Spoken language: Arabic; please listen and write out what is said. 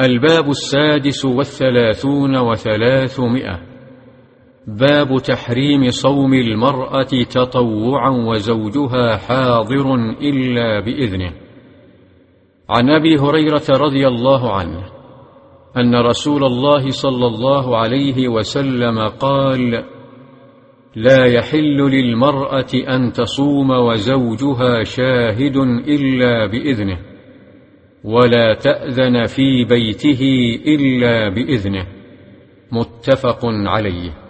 الباب السادس والثلاثون وثلاثمائة. باب تحريم صوم المرأة تطوعا وزوجها حاضر إلا بإذنه. عن أبي هريرة رضي الله عنه أن رسول الله صلى الله عليه وسلم قال لا يحل للمرأة أن تصوم وزوجها شاهد إلا بإذنه. ولا تأذن في بيته إلا بإذنه. متفق عليه.